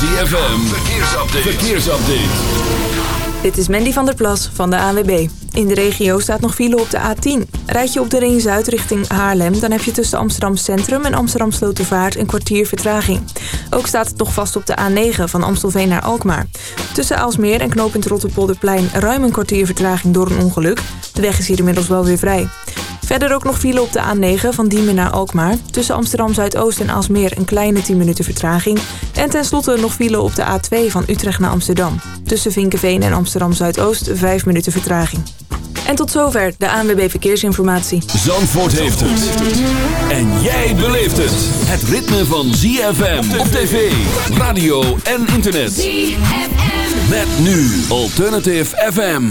ZFM, verkeersupdate. verkeersupdate. Dit is Mandy van der Plas van de ANWB. In de regio staat nog file op de A10. Rijd je op de Ring Zuid richting Haarlem... dan heb je tussen Amsterdam Centrum en Amsterdam Slotervaart een kwartier vertraging. Ook staat het nog vast op de A9 van Amstelveen naar Alkmaar. Tussen Aalsmeer en knooppunt Rotterpolderplein ruim een kwartier vertraging door een ongeluk. De weg is hier inmiddels wel weer vrij. Verder ook nog file op de A9 van Diemen naar Alkmaar. Tussen Amsterdam Zuidoost en Aalsmeer een kleine 10 minuten vertraging. En tenslotte nog file op de A2 van Utrecht naar Amsterdam. Tussen Vinkenveen en Amsterdam Zuidoost 5 minuten vertraging. En tot zover de ANWB Verkeersinformatie. Zandvoort heeft het. En jij beleeft het. Het ritme van ZFM op tv, radio en internet. ZFM. Met nu Alternative FM.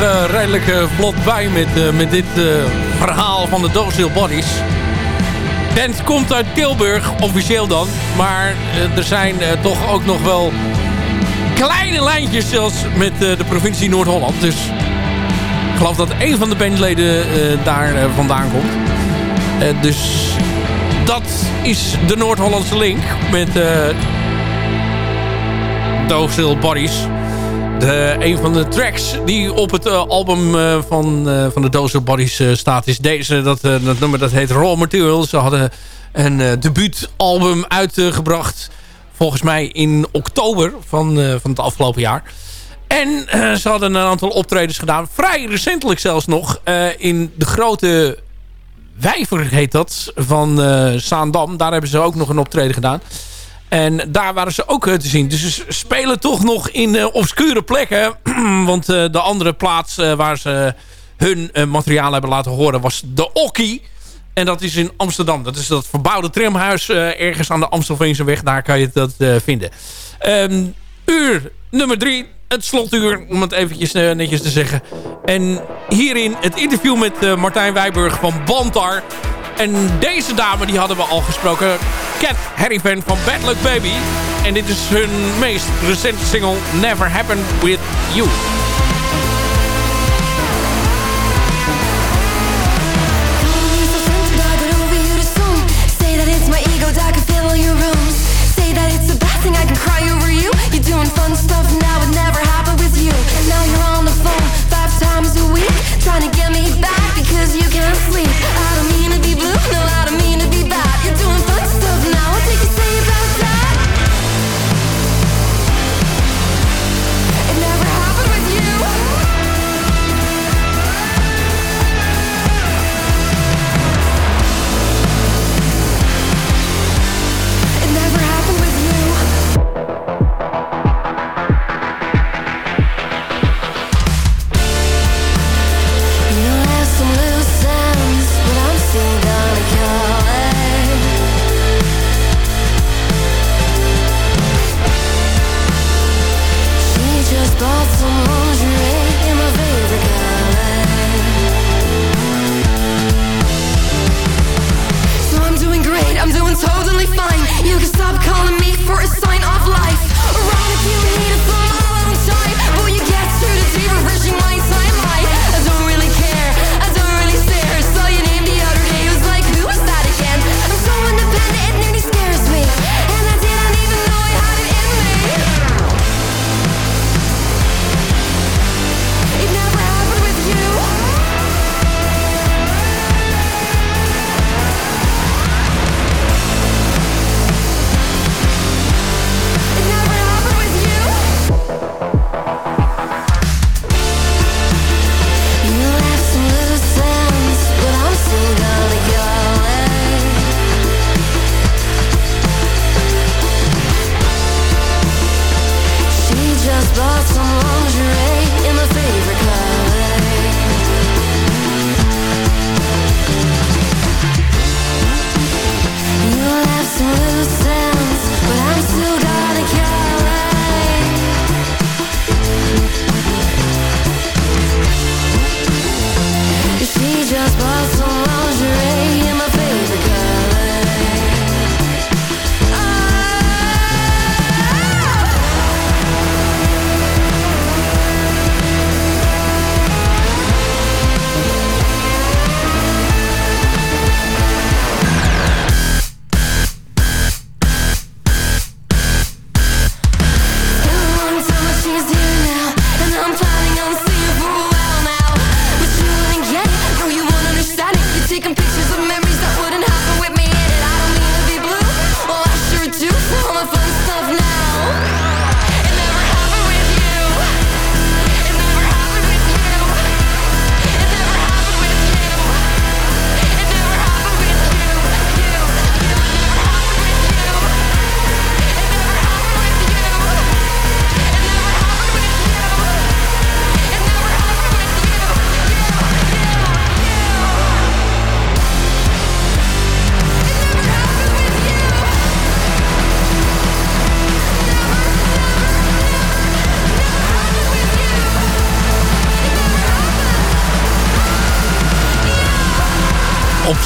Uh, redelijk uh, vlot bij met, uh, met dit verhaal van de Docile Bodies. Band komt uit Tilburg, officieel dan. Maar er zijn toch ook nog wel kleine lijntjes zelfs met de provincie Noord-Holland. Dus ik geloof dat een van de bandleden daar vandaan komt. dus dat is de Noord-Hollandse link met Doogsil Boris. De, een van de tracks die op het uh, album uh, van, uh, van de Dozer Bodies staat is deze. Dat, dat nummer dat heet Raw Material. Ze hadden een debuutalbum uitgebracht. Volgens mij in oktober van, van het afgelopen jaar. En ze hadden een aantal optredens gedaan. Vrij recentelijk zelfs nog. in de grote Wijver heet dat. Van Saandam. Daar hebben ze ook nog een optreden gedaan. En daar waren ze ook eh, te zien. Dus ze spelen toch nog in uh, obscure plekken. Want uh, de andere plaats waar ze hun materiaal hebben laten horen was de Okkie. En dat is in Amsterdam. Dat is dat verbouwde tramhuis ergens aan de Amstelveense weg. Daar kan je dat vinden. Um, uur nummer drie. Het slotuur, om het eventjes netjes te zeggen. En hierin het interview met Martijn Wijburg van Bantar. En deze dame die hadden we al gesproken. Cat Harrington van Bad Luck Baby. En dit is hun meest recente single Never Happened With You. fun stuff now never with you the phone times a week trying to get me back because you can't sleep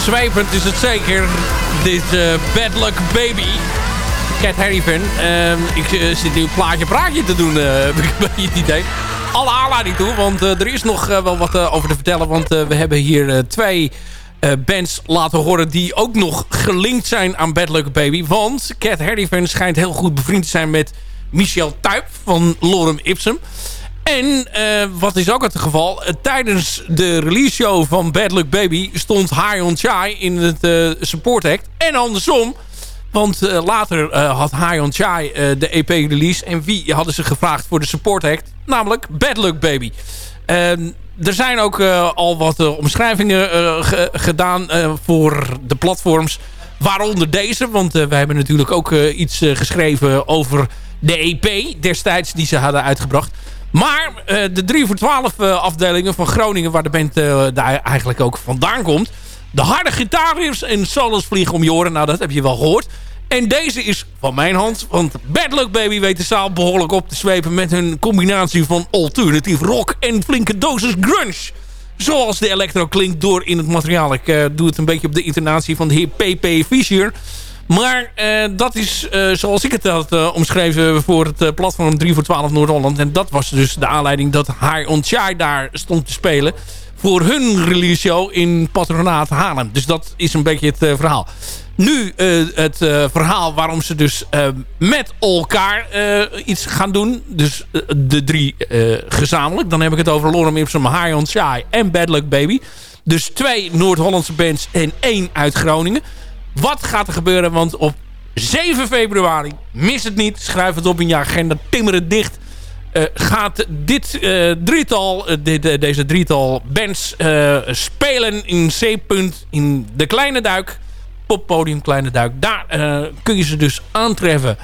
Opzwepend is het zeker. Dit eh, Bad Luck Baby. Cat Harry fan. Ehm, ik zit nu plaatje praatje te doen, heb ik het idee. Alle aanleiding toe, want er is nog wel wat over te vertellen. Want we hebben hier twee bands laten horen die ook nog gelinkt zijn aan Bad Luck Baby. Want Cat Harry schijnt heel goed bevriend te zijn met Michel Tuyp van Lorem Ipsum. En wat is ook het geval? tijdens de release show van Bad Luck Baby stond High Chai in het support act. En andersom want later had High Chai uh, de EP-release. En wie hadden ze gevraagd voor de support act? Namelijk Bad Luck Baby. Ehm, er zijn ook al wat omschrijvingen gedaan voor de platforms. Waaronder deze. Want wij hebben natuurlijk ook iets geschreven over de EP destijds die ze hadden uitgebracht. Maar de 3 voor 12 afdelingen van Groningen... waar de band daar eigenlijk ook vandaan komt... De harde gitaarriffs en solos vliegen om je oren. Nou, dat heb je wel gehoord. En deze is van mijn hand. Want Bad Luck Baby weet de zaal behoorlijk op te zwepen... met hun combinatie van alternatief rock en flinke dosis grunge. Zoals de electro klinkt door in het materiaal. Ik doe het een beetje op de intonatie van de heer P.P. Fischer. Maar uh, dat is uh, zoals ik het had omschreven voor het platform 3 voor 12 Noord-Holland. En dat was dus de aanleiding dat High on Chai daar stond te spelen voor hun release show in Patronaat Haarlem. Dus dat is een beetje het verhaal. Nu het verhaal waarom ze dus met elkaar iets gaan doen. Dus de drie gezamenlijk. Dan heb ik het over Lorem Ipsum, High on Shy en Bad Luck Baby. Dus twee Noord-Hollandse bands en één uit Groningen. Wat gaat er gebeuren? Want op 7 februari, mis het niet, schrijf het op in je agenda, timmer het dicht uh, gaat dit uh, drietal, uh, dit, deze drietal bands spelen in C-punt in de Kleine Duik. Poppodium Kleine Duik. Daar kun je ze dus aantreffen.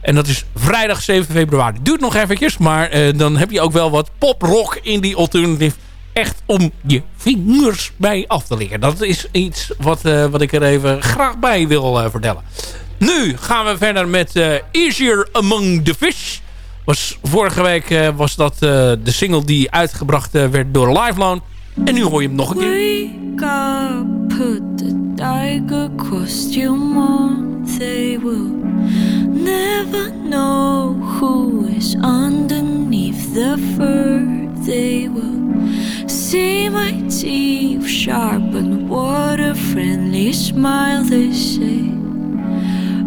En dat is vrijdag 7 februari. Duurt nog eventjes, maar dan heb je ook wel wat poprock in die alternative. Echt om je vingers bij af te liggen. Dat is iets wat, wat ik er even graag bij wil vertellen. Nu gaan we verder met Easier Among the Fish. Was, vorige week was dat de single die uitgebracht werd door Lifeloan. En nu hoor je hem nog een keer. Wake up, put the across your mouth. They will never know who is underneath the fur. They will see my teeth sharpen what a friendly smile they say.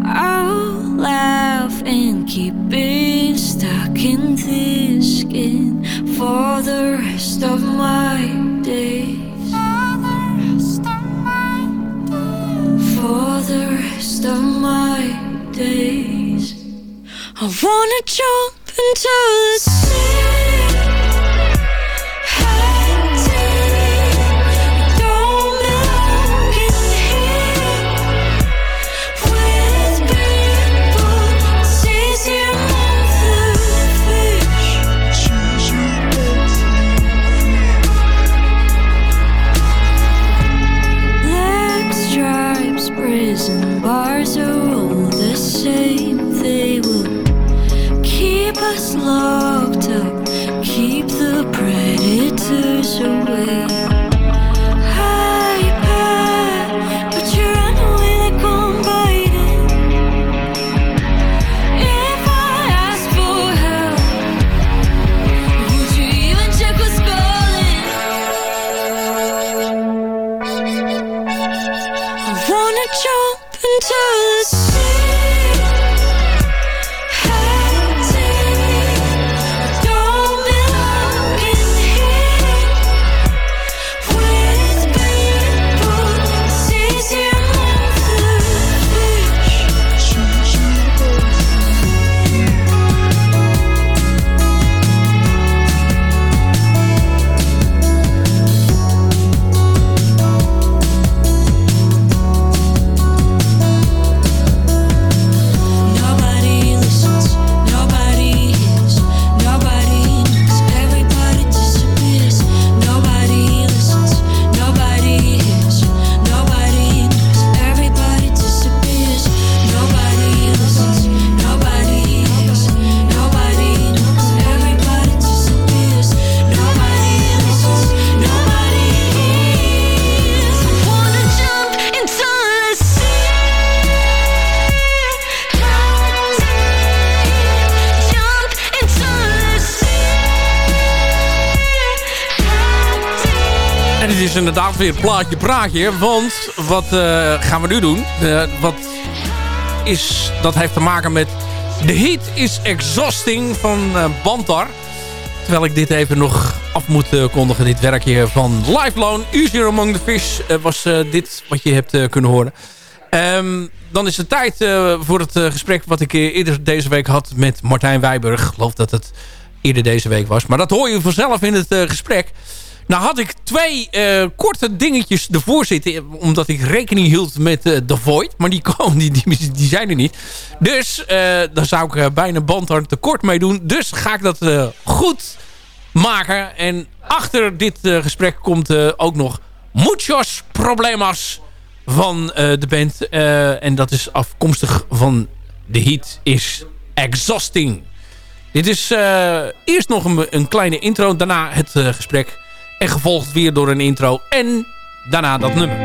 I'll laugh and keep being stuck in this skin for the rest of my days. For the rest of my days, I wanna jump into the sea. Het is inderdaad weer plaatje praatje. Want wat gaan we nu doen? wat is, dat heeft te maken met... The Heat is Exhausting van Bantar. Terwijl ik dit even nog af moet kondigen. Dit werkje van Lifelone. Easier Among the Fish was dit wat je hebt kunnen horen. Um, dan is het tijd voor het gesprek wat ik eerder deze week had met Martijn Wijburg. Ik geloof dat het eerder deze week was. Maar dat hoor je vanzelf in het gesprek. Nou had ik twee korte dingetjes ervoor zitten. Omdat ik rekening hield met The Void. Maar die, komen, die, die, zijn er niet. Dus daar zou ik bijna bandhard tekort mee doen. Dus ga ik dat goed maken. En achter dit gesprek komt ook nog Muchos Problemas van uh, de band. Uh, en dat is afkomstig van The Heat is Exhausting. Dit is uh, eerst nog een, een, kleine intro, daarna het gesprek. En gevolgd weer door een intro en daarna dat nummer.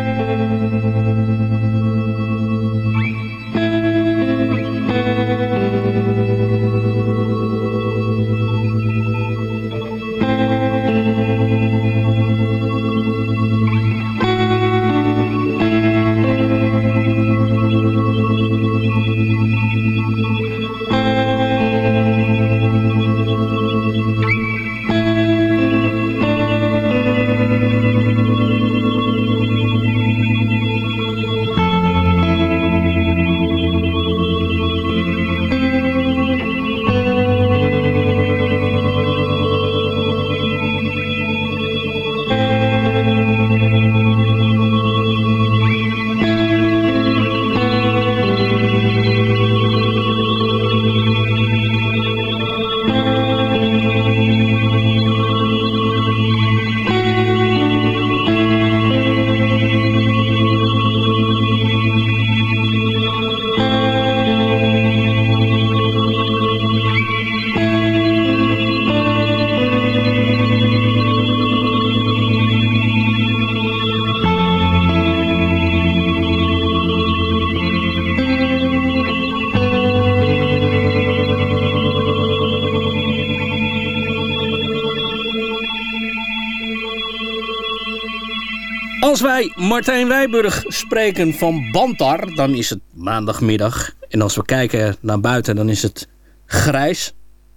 Als wij Martijn Wijburg spreken van Bantar, dan is het maandagmiddag. En als we kijken naar buiten, dan is het grijs.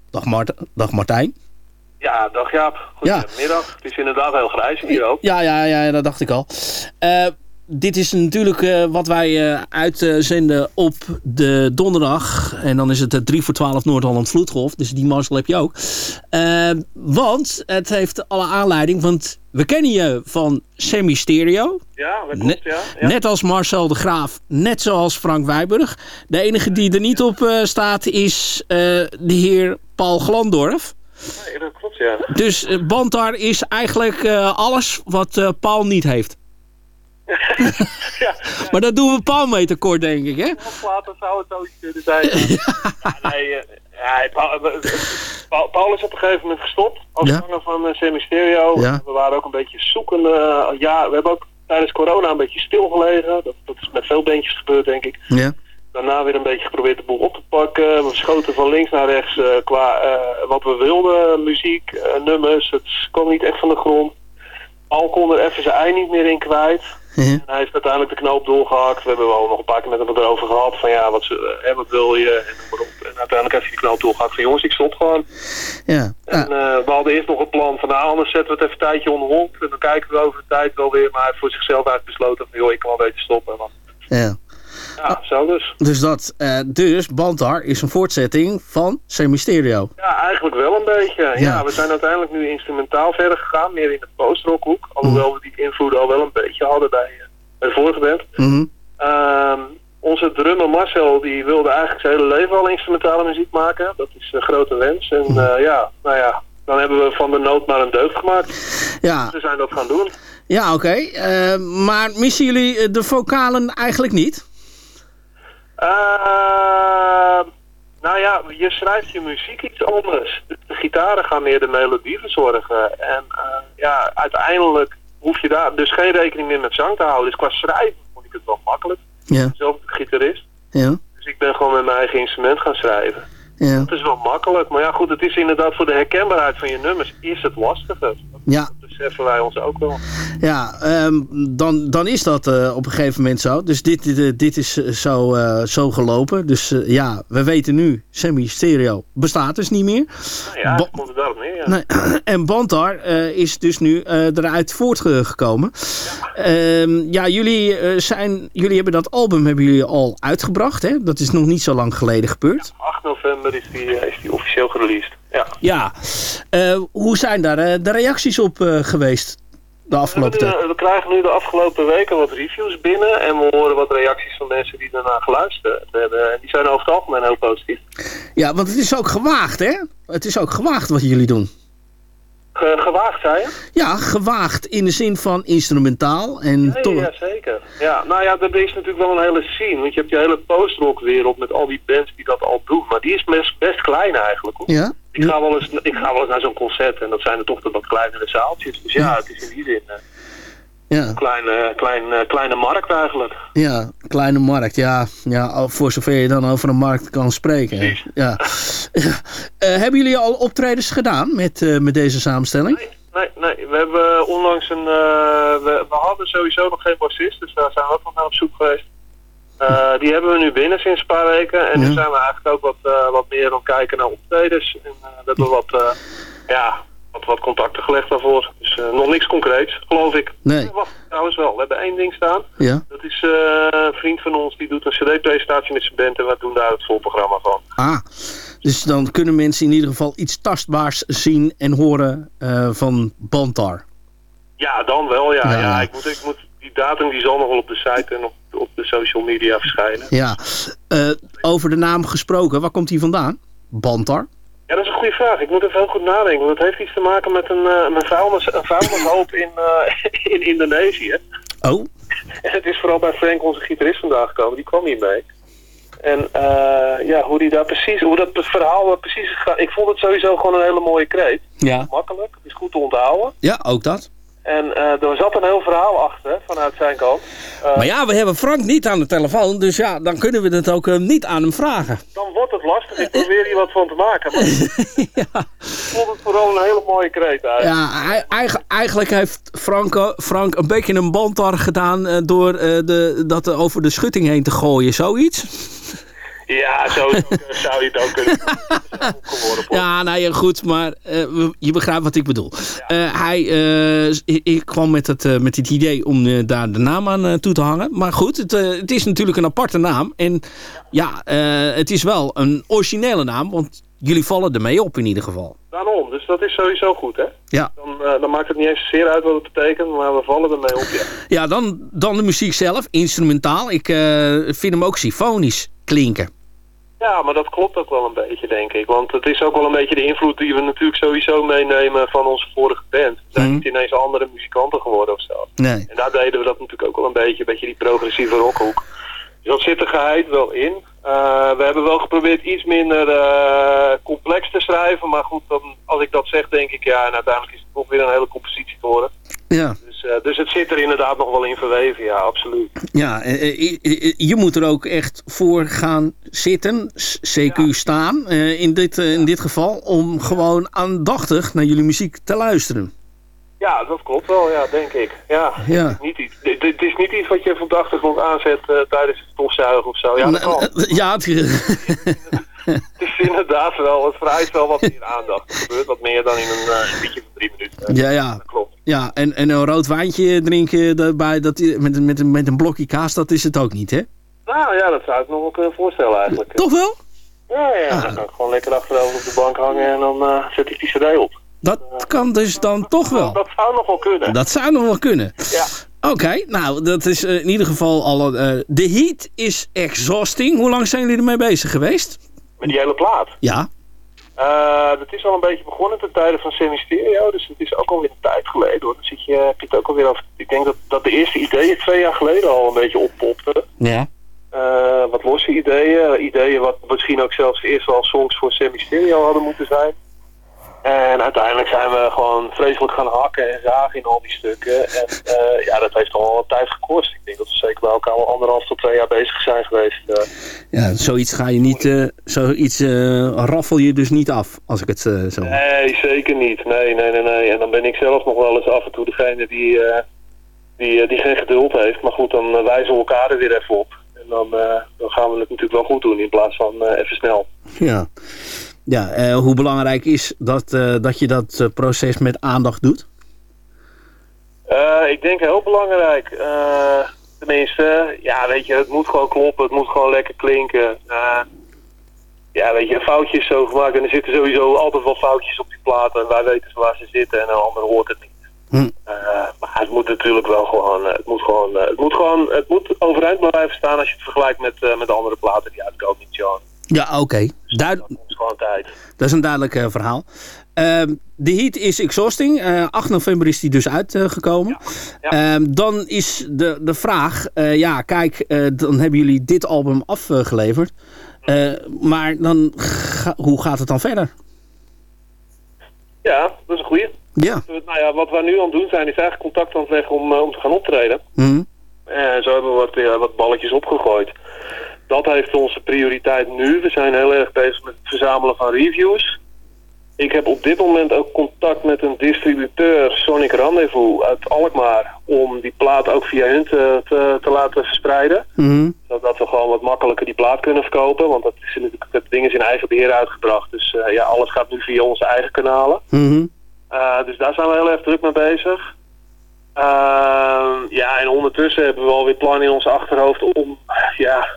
Dag, Mart dag Martijn. Ja, dag Jaap. Goedemiddag. Het is inderdaad heel grijs hier ook. Ja, ja, ja dat dacht ik al. Uh, dit is natuurlijk uh, wat wij uh, uitzenden op de donderdag. En dan is het 3 voor 12 Noord-Holland Vloedgolf. Dus die mazzel heb je ook. Uh, want het heeft alle aanleiding. Want we kennen je van Semi Stereo. Ja, dat klopt, ja, ja. Net als Marcel de Graaf. Net zoals Frank Wijburg. De enige die er niet op staat is de heer Paul Glandorf. Nee, dat klopt, ja. Dus Bantar is eigenlijk alles wat Paul niet heeft. Ja, Maar dat doen we Paul mee tekort, denk ik, hè? Later zou het ook kunnen zijn. ja, nee, uh, ja, Paul, Paul, is op een gegeven moment gestopt als ja. zanger van uh, Semisterio. Ja. We waren ook een beetje zoekende. Uh, ja, we hebben ook tijdens corona een beetje stilgelegen. Dat, dat is met veel bandjes gebeurd, denk ik. Ja. Daarna weer een beetje geprobeerd de boel op te pakken. We schoten van links naar rechts qua wat we wilden. Muziek, nummers. Het kwam niet echt van de grond. Paul kon er even zijn ei niet meer in kwijt. En hij heeft uiteindelijk de knoop doorgehakt. We hebben wel nog een paar keer met hem erover gehad. Van ja, wat, hè, wat wil je? En, noem maar op. en uiteindelijk heeft hij de knoop doorgehakt. Van jongens, ik stop gewoon. Ja. En uh, we hadden eerst nog een plan van nou, anders zetten we het even een tijdje onder hond. En dan kijken we over de tijd wel weer. Maar hij heeft voor zichzelf uitbesloten van joh, ik kan wel een beetje stoppen. Man. Ja. Ja, zo dus. Dus, dat, uh, dus Bantar is een voortzetting van Semisterio. Ja, eigenlijk wel een beetje. Ja. we zijn uiteindelijk nu instrumentaal verder gegaan, meer in de postrockhoek. Alhoewel we die invloeden al wel een beetje hadden bij, uh, bij de vorige band. Mm onze drummer Marcel, die wilde eigenlijk zijn hele leven al instrumentale muziek maken. Dat is een grote wens. En uh, ja, nou ja, dan hebben we van de nood maar een deugd gemaakt. Ja. We zijn dat gaan doen. Ja, oké. Okay. maar missen jullie de vocalen eigenlijk niet? Uh, nou ja, je schrijft je muziek iets anders. De, gitaren gaan meer de melodie verzorgen. En uh, ja, uiteindelijk hoef je daar dus geen rekening meer met zang te houden. Dus qua schrijven vond ik het wel makkelijk. Ja. Zelf gitarist. Ja. Dus ik ben gewoon met mijn eigen instrument gaan schrijven. Ja. Dat is wel makkelijk. Maar ja, goed, het is inderdaad voor de herkenbaarheid van je nummers is het lastiger. Ja. De beseffen wij ons ook wel. Ja, ehm, dan, dan is dat uh, op een gegeven moment zo. Dus dit, dit, dit is zo, uh, zo gelopen. Dus uh, ja, we weten nu, semi-stereo bestaat dus niet meer. Nou ja, ba komt het daarop neer, ja. Nee, en Bantar is dus nu eruit voortgekomen. Ja, um, ja jullie, zijn, jullie hebben dat album hebben jullie al uitgebracht, hè? Dat is nog niet zo lang geleden gebeurd. Ja, 8 november is die, is die officieel gereleased. Ja. ja. Uh, hoe zijn daar uh, de reacties op uh, geweest de afgelopen tijd? We, we, krijgen nu de afgelopen weken wat reviews binnen. En we horen wat reacties van mensen die daarna geluisterd hebben. En die zijn over het algemeen heel positief. Ja, want het is ook gewaagd, hè? Het is ook gewaagd wat jullie doen. Ge gewaagd, zei je? Ja, gewaagd in de zin van instrumentaal. En ja, ja, zeker. Ja, nou ja, er is natuurlijk wel een hele scene. Want je hebt je hele postrock wereld met al die bands die dat al doen. Maar die is best, best klein eigenlijk. Hoor. Ja? Ik ga wel eens, ik ga wel eens naar zo'n concert en dat zijn er toch de wat kleinere zaaltjes. Dus ja, het is in die zin uh, ja. een kleine, kleine, kleine markt eigenlijk. Ja, kleine markt. Ja, ja, voor zover je dan over een markt kan spreken. Precies. Ja. uh, hebben jullie al optredens gedaan met, uh, met deze samenstelling? Nee. Nee, nee, we hebben onlangs een... we, we hadden sowieso nog geen bassist, dus daar zijn we ook nog naar op zoek geweest. Uh, die hebben we nu binnen sinds een paar weken. En ja. nu zijn we eigenlijk ook wat, uh, wat meer aan kijken naar optredens. En uh, we hebben wat, ja, wat, wat contacten gelegd daarvoor. Dus nog niks concreets, geloof ik. Nee. Wacht, trouwens wel. We hebben één ding staan. Ja. Dat is een vriend van ons, die doet een cd-presentatie met zijn band. En we doen daar het volprogramma van. Ah, dus dan kunnen mensen in ieder geval iets tastbaars zien en horen van Bantar. Ja, dan wel. Ja, ja. ja ik moet... Ik moet die datum die zal nog wel op de site en op, op de social media verschijnen. Ja, uh, over de naam gesproken, waar komt die vandaan? Bantar? Ja, dat is een goede vraag. Ik moet even heel goed nadenken. Want het heeft iets te maken met een, uh, een, vuilnis, een vuilnishoop in, uh, in Indonesië. Oh? En het is vooral bij Frank, onze gitarist, vandaag gekomen. Die kwam hiermee. En uh, ja, hoe die daar precies, hoe dat verhaal precies gegaan. Ik vond het sowieso gewoon een hele mooie kreet. Ja. Makkelijk, het is goed te onthouden. Ja, ook dat. En uh, er zat een heel verhaal achter, vanuit zijn kant. Uh, maar ja, we hebben Frank niet aan de telefoon, dus ja, dan kunnen we het ook uh, niet aan hem vragen. Dan wordt het lastig, ik probeer hier wat van te maken. Maar ja. Ik vond het vooral een hele mooie kreet eigenlijk. Ja, eigenlijk, eigenlijk heeft Frank, Frank een beetje een bandar gedaan door de, dat over de schutting heen te gooien, zoiets. Ja, zo zou je het ook kunnen ja, nou ja, goed, maar uh, je begrijpt wat ik bedoel. Ja. Uh, hij uh, ik kwam met het, met het idee om daar de naam aan toe te hangen. Maar goed, het, het is natuurlijk een aparte naam. En ja, het is wel een originele naam, want jullie vallen ermee op in ieder geval. Daarom, dus dat is sowieso goed, hè? Ja. Dan, dan maakt het niet eens zeer uit wat het betekent, maar we vallen ermee op, ja. Ja, dan, dan de muziek zelf, instrumentaal. Ik vind hem ook symfonisch klinken. Ja, maar dat klopt ook wel een beetje, denk ik. Want het is ook wel een beetje de invloed die we natuurlijk sowieso meenemen van onze vorige band. We zijn mm. niet ineens andere muzikanten geworden of zo. Nee. En daar deden we dat natuurlijk ook wel een beetje, een beetje die progressieve rockhoek. Dus dat zit er geheid wel in. Uh, we hebben wel geprobeerd iets minder uh, complex te schrijven. Maar goed, dan, als ik dat zeg, denk ik, ja, en uiteindelijk is het toch weer een hele compositie te horen. Ja. Dus, uh, dus het zit er inderdaad nog wel in verweven, ja, absoluut. Ja, je moet er ook echt voor gaan zitten, CQ ja. staan, in, dit, in dit geval, om gewoon aandachtig naar jullie muziek te luisteren. Ja, dat klopt wel, ja, denk ik. Ja, ja. Het, is niet iets, dit, is niet iets wat je van de achtergrond aanzet uh, tijdens het stofzuigen of zo. Ja, dat kan. Ja, het... het is inderdaad wel, het vereist wel wat meer aandacht. Het gebeurt wat meer dan in een uh, liedje van drie minuten. Ja, ja. Dat klopt. Ja, en, en een rood wijntje drinken daarbij, dat, met, met, met een blokje kaas, dat is het ook niet, hè? Nou ja, dat zou ik me wel kunnen voorstellen eigenlijk. Toch wel? Ja, ja. Ah. Dan kan ik gewoon lekker achterover op de bank hangen en dan uh, zet ik die cd op. Dat kan dus dan toch wel. Dat zou nog wel kunnen. Dat zou nog wel kunnen. Ja. Oké, okay, nou, dat is uh, in ieder geval al... Uh, de heat is exhausting. Hoe lang zijn jullie ermee bezig geweest? Met die hele plaat? Ja. Uh, dat is al een beetje begonnen ten tijde van Semi-Stereo. Dus het is ook alweer een tijd geleden hoor. Dan zit je, heb je het ook alweer af. Ik denk dat, dat de eerste ideeën twee jaar geleden al een beetje oppopten. Ja. wat losse ideeën. Ideeën wat misschien ook zelfs eerst wel songs voor Semi-Stereo hadden moeten zijn. En uiteindelijk zijn we gewoon vreselijk gaan hakken en zagen in al die stukken. En uh, ja, dat heeft al wat tijd gekost. Ik denk dat we zeker bij elkaar al anderhalf tot twee jaar bezig zijn geweest. Uh. Ja, zoiets ga je niet, uh, zoiets raffel je dus niet af, als ik het zo... Nee, zeker niet. Nee, nee, nee, nee. En dan ben ik zelf nog wel eens af en toe degene die, die, die geen geduld heeft. Maar goed, dan wijzen we elkaar er weer even op. En dan, dan gaan we het natuurlijk wel goed doen in plaats van even snel. Ja. Ja, uh, hoe belangrijk is dat, uh, dat je dat uh, proces met aandacht doet? ik denk heel belangrijk. tenminste, ja, weet je, het moet gewoon kloppen, het moet gewoon lekker klinken. ja, weet je, foutjes zo gemaakt en er zitten sowieso altijd wel foutjes op die platen. En wij weten waar ze zitten en een ander hoort het niet. Hm. maar het moet natuurlijk wel gewoon, het moet gewoon, het moet gewoon, het moet overeind blijven staan als je het vergelijkt met, met de andere platen die uitkomen in John. Ja, oké. Okay. Duid... gewoon tijd. Dat is een duidelijk uh, verhaal. Uh, de Heat is Exhausting. Uh, 8 november is die dus uitgekomen. Ja. Ja. Uh, dan is de, de vraag... eh, ja, kijk, dan hebben jullie dit album afgeleverd. maar dan, ga, hoe gaat het dan verder? Ja, dat is een goeie. Ja. Nou ja, wat we nu aan het doen zijn... is eigenlijk contact aan het leggen om, om te gaan optreden. Mm. En zo hebben we wat, wat balletjes opgegooid dat heeft onze prioriteit nu. We zijn heel erg bezig met het verzamelen van reviews. Ik heb op dit moment ook contact met een distributeur, Sonic Rendezvous uit Alkmaar, om die plaat ook via hun te, te, te laten verspreiden. Mm Zodat we gewoon wat makkelijker die plaat kunnen verkopen, want dat, is natuurlijk, dat ding is in eigen beheer uitgebracht. Dus uh, ja, alles gaat nu via onze eigen kanalen. Mm uh, dus daar zijn we heel erg druk mee bezig. Uh, ja, en ondertussen hebben we alweer plannen in ons achterhoofd om ja,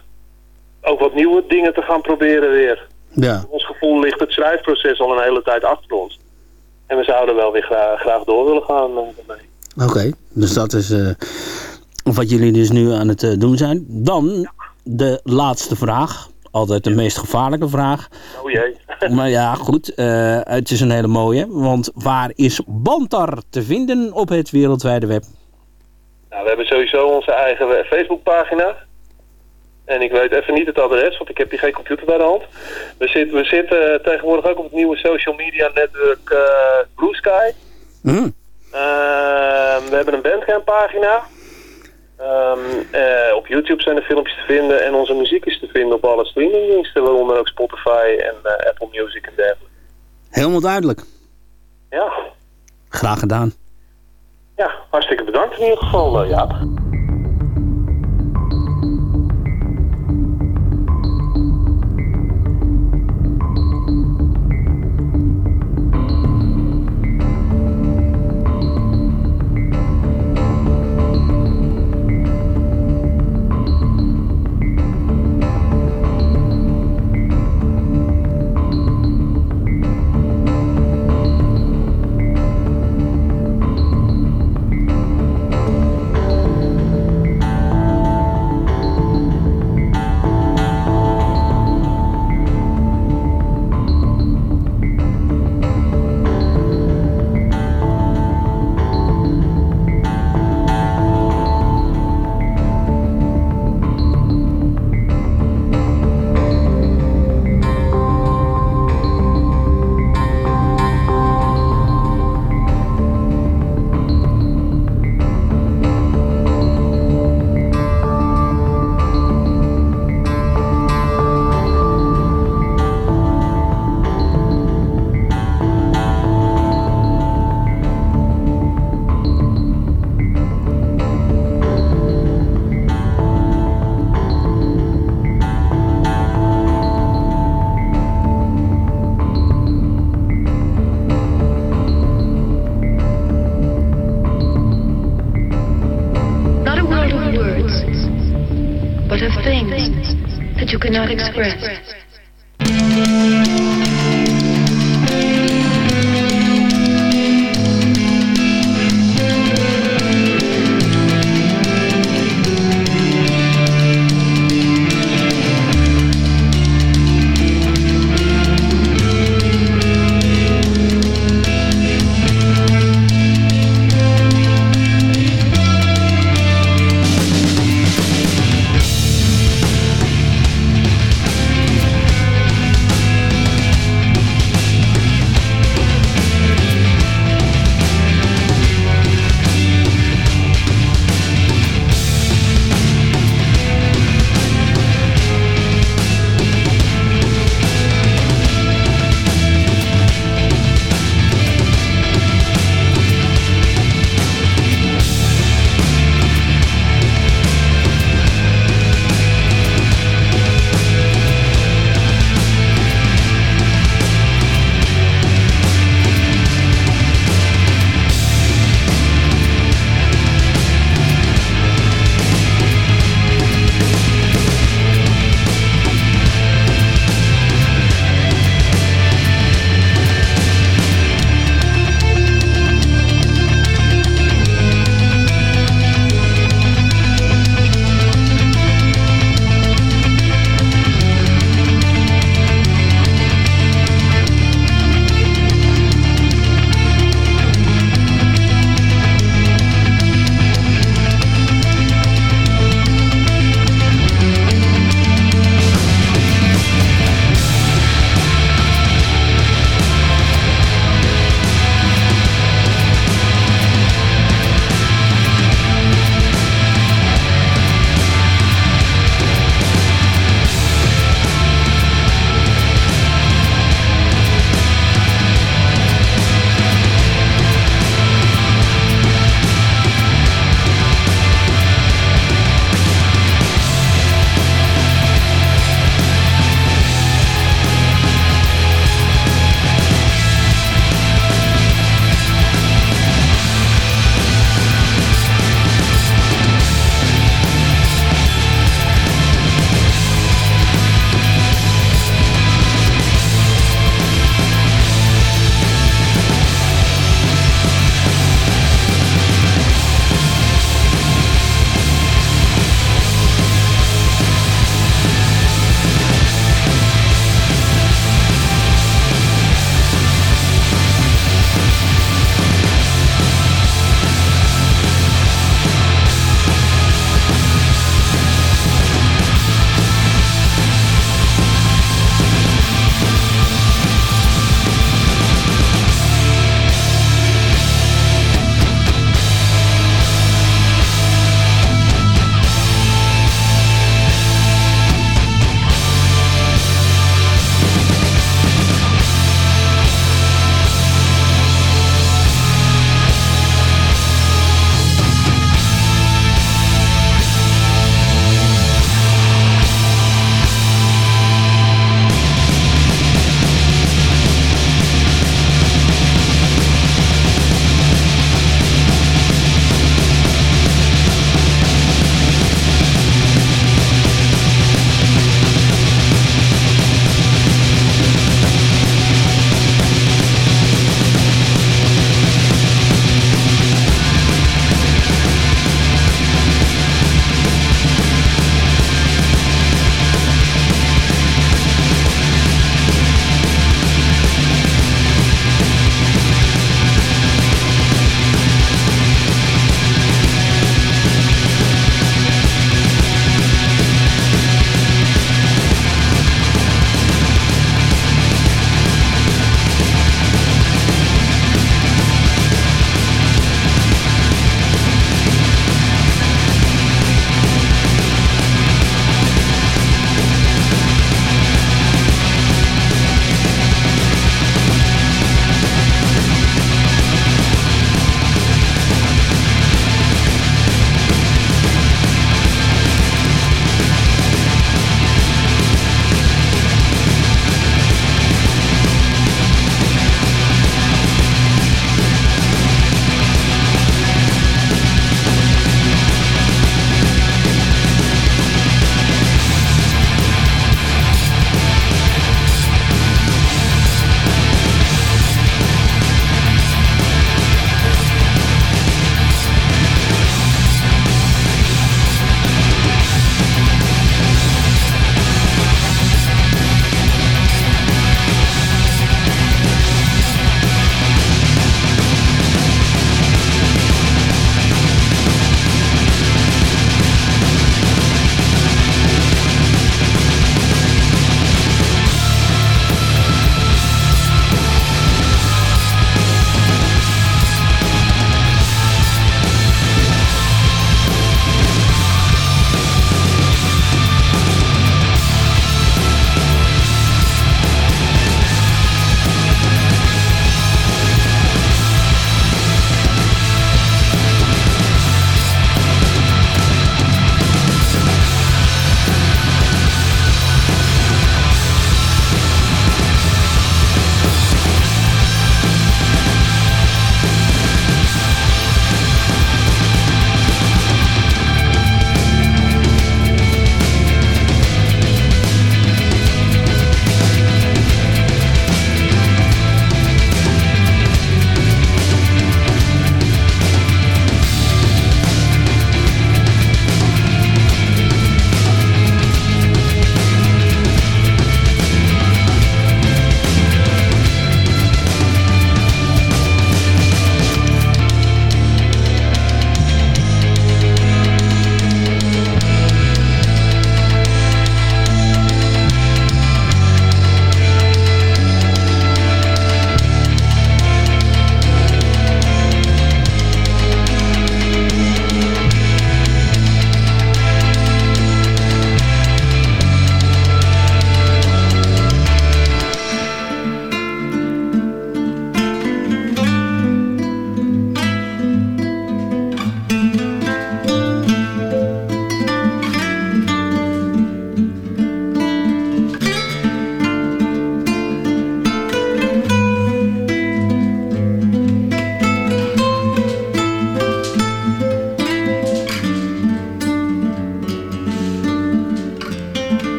ook wat nieuwe dingen te gaan proberen weer. Ja. ons gevoel ligt het schrijfproces al een hele tijd achter ons. En we zouden wel weer graag, graag door willen gaan uh, Oké, dus dat is uh, wat jullie dus nu aan het uh, doen zijn. Dan de laatste vraag. Altijd de meest gevaarlijke vraag. Oh jee. maar ja, goed. het is een hele mooie. Want waar is Bantar te vinden op het wereldwijde web? Nou, we hebben sowieso onze eigen Facebookpagina. En ik weet even niet het adres, want ik heb hier geen computer bij de hand. We, zitten, we zitten tegenwoordig ook op het nieuwe social media netwerk uh, Blue Sky. Mm. we hebben een Bandcamp pagina. Um, uh, op YouTube zijn er filmpjes te vinden en onze muziek is te vinden op alle streamingdiensten, waaronder ook Spotify en uh, Apple Music en dergelijke. Helemaal duidelijk. Ja. Graag gedaan. Ja, hartstikke bedankt in ieder geval, Jaap.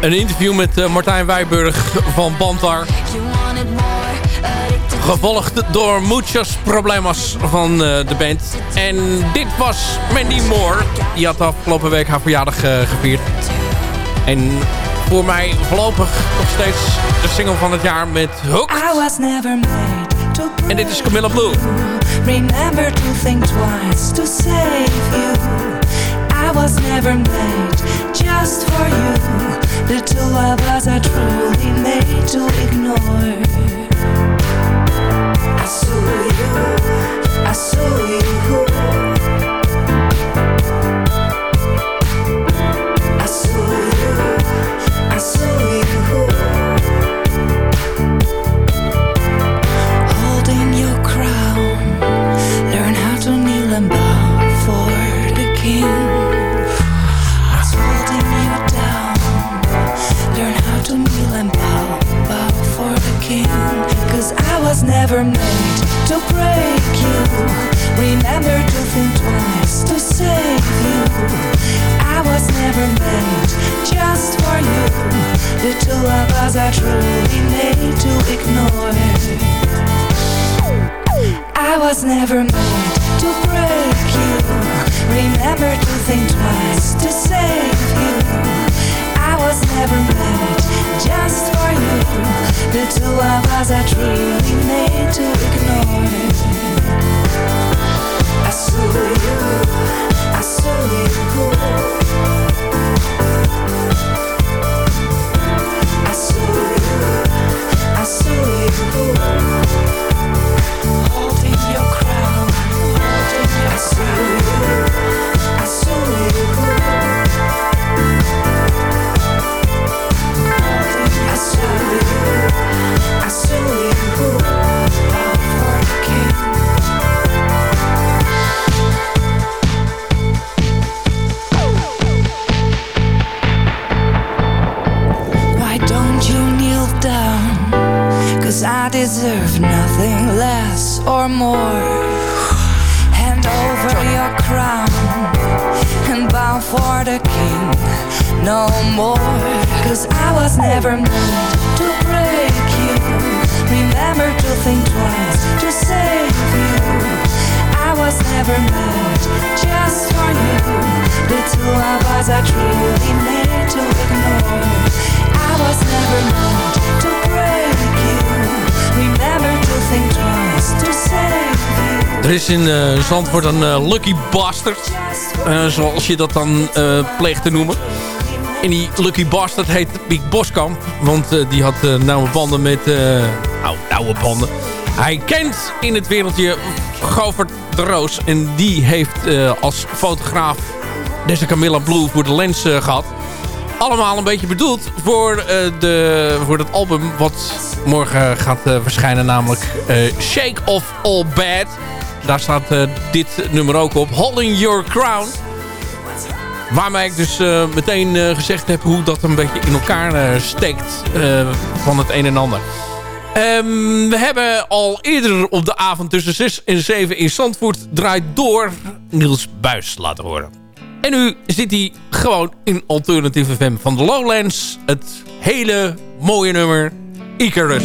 Een interview met uh, Martijn Wijburg van Bantar. Gevolgd door Muchos Problemas van uh, de band. En dit was Mandy Moore. Die had afgelopen week haar verjaardag uh, gevierd. En voor mij voorlopig nog steeds de single van het jaar met Hook. En dit is Camilla Blue. Remember to think twice to save you. I was never made just for you. The two of us are truly made to ignore. I saw you, I saw you. Never made to break you. Remember to think twice to save you. I was never made just for you. The two of us are truly made to ignore. I was never made to break you. Remember to think twice to save you. Was never made just for you. The two of us are truly made to ignore I saw you, I saw you, I saw you I saw you in uh, Zandvoort een uh, Lucky Bastard. Uh, zoals je dat dan pleegt te noemen. En die Lucky Bastard heet Piek Boskamp. Want uh, die had uh, nauwe banden met... Uh, nou, nauwe banden. Hij kent in het wereldje Govert de Roos. En die heeft als fotograaf deze Camilla Blue voor de lens gehad. Allemaal een beetje bedoeld voor, de, voor het album wat morgen gaat verschijnen. Namelijk Shake Off All Bad. Daar staat dit nummer ook op. Holding Your Crown. Waarmee ik dus uh, meteen uh, gezegd heb hoe dat een beetje in elkaar steekt van het een en ander. Um, we hebben al eerder op de avond tussen 6 en 7 in Zandvoort draait door Niels Buis laten horen. En nu zit hij gewoon in Alternative FM van de Lowlands. Het hele mooie nummer Icarus.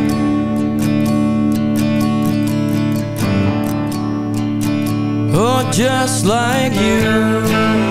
Oh, just like you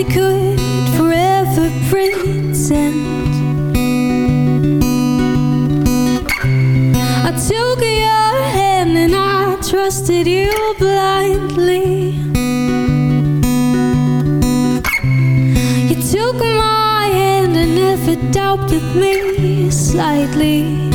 we could forever pretend. I took your hand and I trusted you blindly. You took my hand and never doubted me slightly.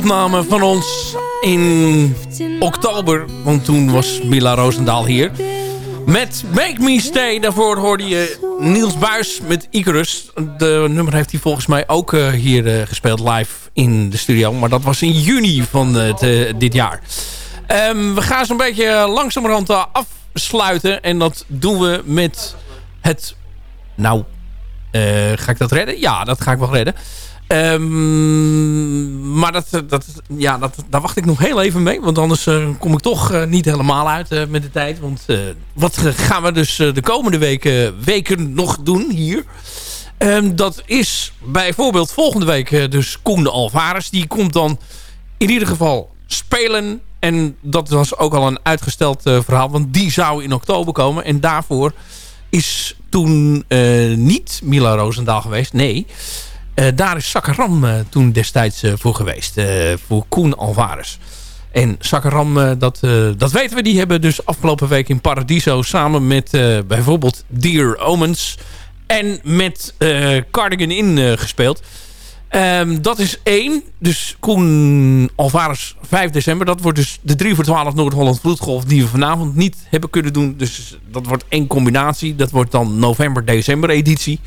Opname van ons in oktober. Want toen was Mila Roosendaal hier. Met Make Me Stay. Daarvoor hoorde je Niels Buis met Icarus. De nummer heeft hij volgens mij ook eh, hier eh, gespeeld live in de studio. Maar dat was in juni van eh, dit jaar. Ehm, we gaan zo'n beetje langzamerhand afsluiten. En dat doen we met het... Nou, ga ik dat redden? Ja, dat ga ik wel redden. Ehm, maar dat, dat, ja, dat, daar wacht ik nog heel even mee. Want anders eh, kom ik toch eh, niet helemaal uit eh, met de tijd. Want eh, wat gaan we dus eh, de komende weken, weken nog doen hier? Ehm, dat is bijvoorbeeld volgende week eh, dus Koen de Alvarez. Die komt dan in ieder geval spelen. En dat was ook al een uitgesteld eh, verhaal. Want die zou in oktober komen. En daarvoor is toen eh, niet Mila Roosendaal geweest. Nee. Eh, daar is Sakaram eh, toen destijds eh, voor geweest. voor Koen Alvarez. En Sakaram, dat, dat weten we. Die hebben dus afgelopen week in Paradiso... samen met bijvoorbeeld Dear Omens... en met Cardigan In gespeeld. Ehm, dat is één. Dus Koen Alvarez 5 december. Dat wordt dus de 3 voor 12 Noord-Holland Vloedgolf... die we vanavond niet hebben kunnen doen. Dus dat wordt één combinatie. Dat wordt dan november-december editie.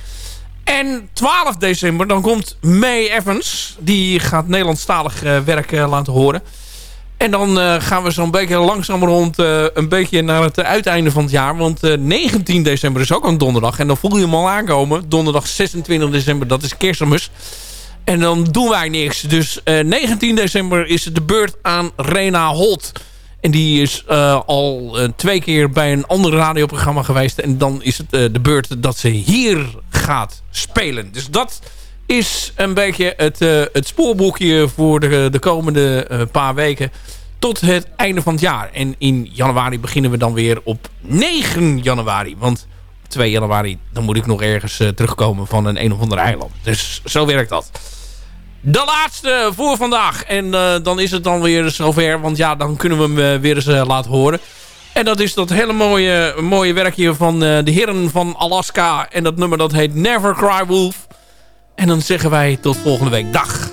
En 12 december, dan komt May Evans. Die gaat Nederlandstalig eh, werk eh, laten horen. En dan eh, gaan we zo'n beetje langzamerhand uh, een beetje naar het uiteinde van het jaar. Want uh, 19 december is ook een donderdag. En dan voel je hem al aankomen. Donderdag 26 december, dat is kerstmis. En dan doen wij niks. Dus 19 december is de beurt aan Rena Holt. En die is uh, al uh, twee keer bij een ander radioprogramma geweest. En dan is het uh, de beurt dat ze hier gaat spelen. Dus dat is een beetje het, het spoorboekje voor de, de komende paar weken tot het einde van het jaar. En in januari beginnen we dan weer op 9 januari. Want op 2 januari dan moet ik nog ergens terugkomen van een een of ander eiland. Dus zo werkt dat. De laatste voor vandaag. En uh, dan is het dan weer zover. Want ja, dan kunnen we hem uh, weer eens uh, laten horen. En dat is dat hele mooie, mooie werkje van de heren van Alaska. En dat nummer dat heet Never Cry Wolf. En dan zeggen wij tot volgende week. Dag.